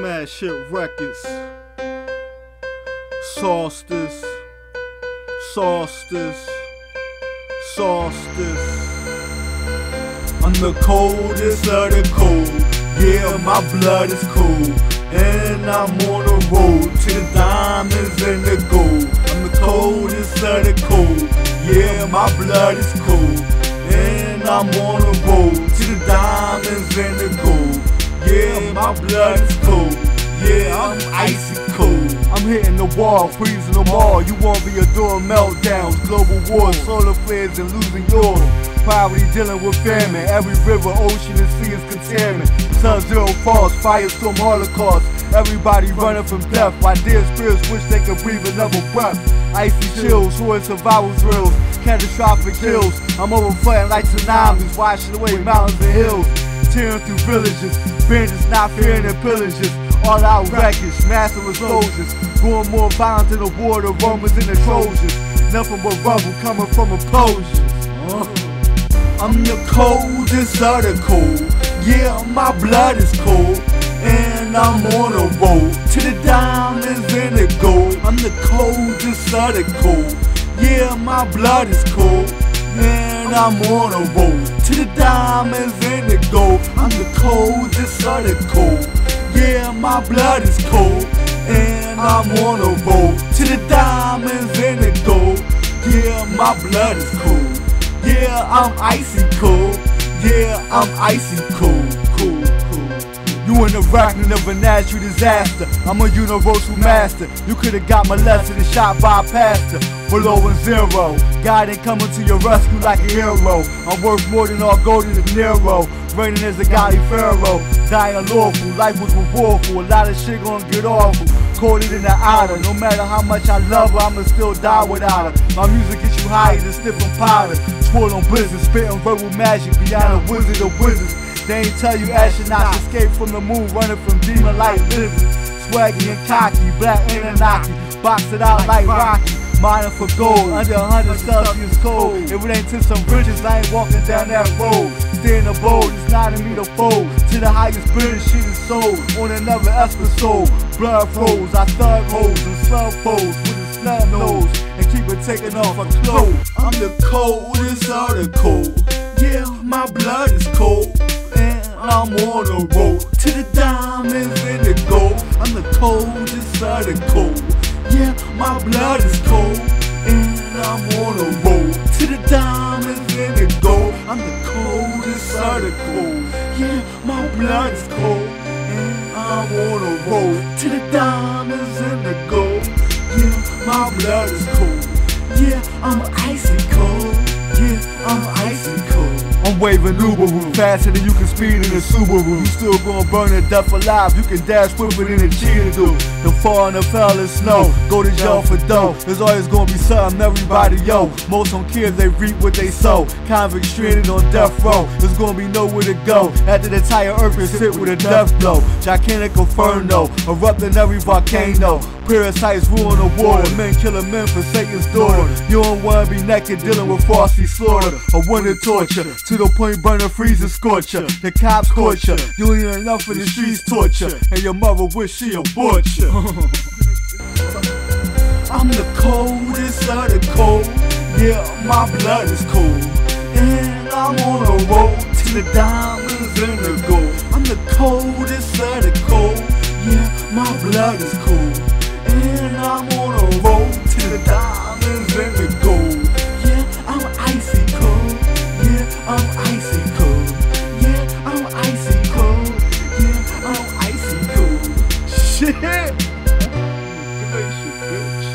Smash Hit Records. Saucedust. Saucedust. Saucedust. I'm the coldest of the cold. Yeah, my blood is cold. And I'm on the road to the diamonds and the gold. I'm the coldest of the cold. Yeah, my blood is cold. And I'm on the road to the diamonds and the gold. Yeah, my blood is cold. Yeah, I'm icy cold. I'm hitting the wall, freezing them all. You won't be adoring meltdowns, global wars, solar flares, and losing yours. Poverty dealing with famine. Every river, ocean, and sea is contaminant. Sub zero falls, firestorm, holocaust. Everybody running from death. While dear spirits wish they could breathe another breath. Icy chills, horror survival drills, catastrophic kills. I'm over overflowing like tsunamis, washing away mountains and hills. Tearing through villages, bandits not fearing their pillages. All out wreckage, massive soldiers. Going more violent than the war, the Romans and the Trojans. Nothing but rubble coming from implosions. Uh. I'm the coldest of the cold. Yeah, my blood is cold. And I'm on a road to the diamonds and the gold. I'm the coldest of the cold. Yeah, my blood is cold. And I'm on a road to the diamonds and the gold. I'm the coldest of cold. Yeah, my blood is cold. And I'm on a road to the diamonds and the gold. Yeah, my blood is cold. Yeah, I'm icy cold. Yeah, I'm icy cold. You the reckoning of a natural disaster. I'm a universal master. You could've got molested and shot by a pastor. Below and zero. God ain't coming to your rescue like a hero. I'm worth more than all gold in the Nero. Reigning as a godly pharaoh. Dying lawful. Life was rewardful. A lot of shit gonna get awful. Coded in the outer. No matter how much I love her, I'ma still die without her. My music gets you higher than sniffing powder. Swirl on blizzards, spitting verbal magic beyond a wizard of wizards. They ain't tell you astronauts escape from the moon, running from demon like lizards. Swaggy and cocky, black Anunnaki, box it out like Rocky. Mining for gold, under 100 Celsius cold. If it ain't to some bridges, I ain't walking down that road. Stay in the bold, it's not in me to fold. To the highest bidder, shit is sold. On another episode, blood flows. I thug hoes and slug foes with a snub nose. And keep it taking off a clothes. I'm the coldest article. Yeah, my blood is cold. I'm on the road to the diamonds and the gold. I'm the coldest of the cold. Yeah, my blood is cold. And I'm on the road to the diamonds and the gold. I'm the coldest of cold. Yeah, my blood is cold. And I'm on the road to the diamonds and the gold. Yeah, my blood is cold. Yeah, I'm icy cold. Yeah, I'm icy cold. I'm waving Uberu faster than you can speed in a Subaru. You still gonna burn to death alive. You can dash quicker than a cheetah do. The fall and the fell in snow. Go to jail for dough. There's always gonna be something everybody yo. Most on kids they reap what they sow. Convict stranded on death row. There's gonna be nowhere to go. After the entire earth is hit with a death blow. Gigantic inferno. Erupting every volcano. Parasites ruin the water. Men killing men for Satan's daughter. You don't wanna be naked dealing with frosty slaughter. Or winter torture. To the point burner, freezing, scorcher. The cops ya. You ain't enough for the streets torture. And your mother wish she a butcher. I'm the coldest of the cold. Yeah, my blood is cold. And I'm on a road to the diamonds and the gold. I'm the coldest of the cold. Yeah, my blood is cold. Ai, subiu.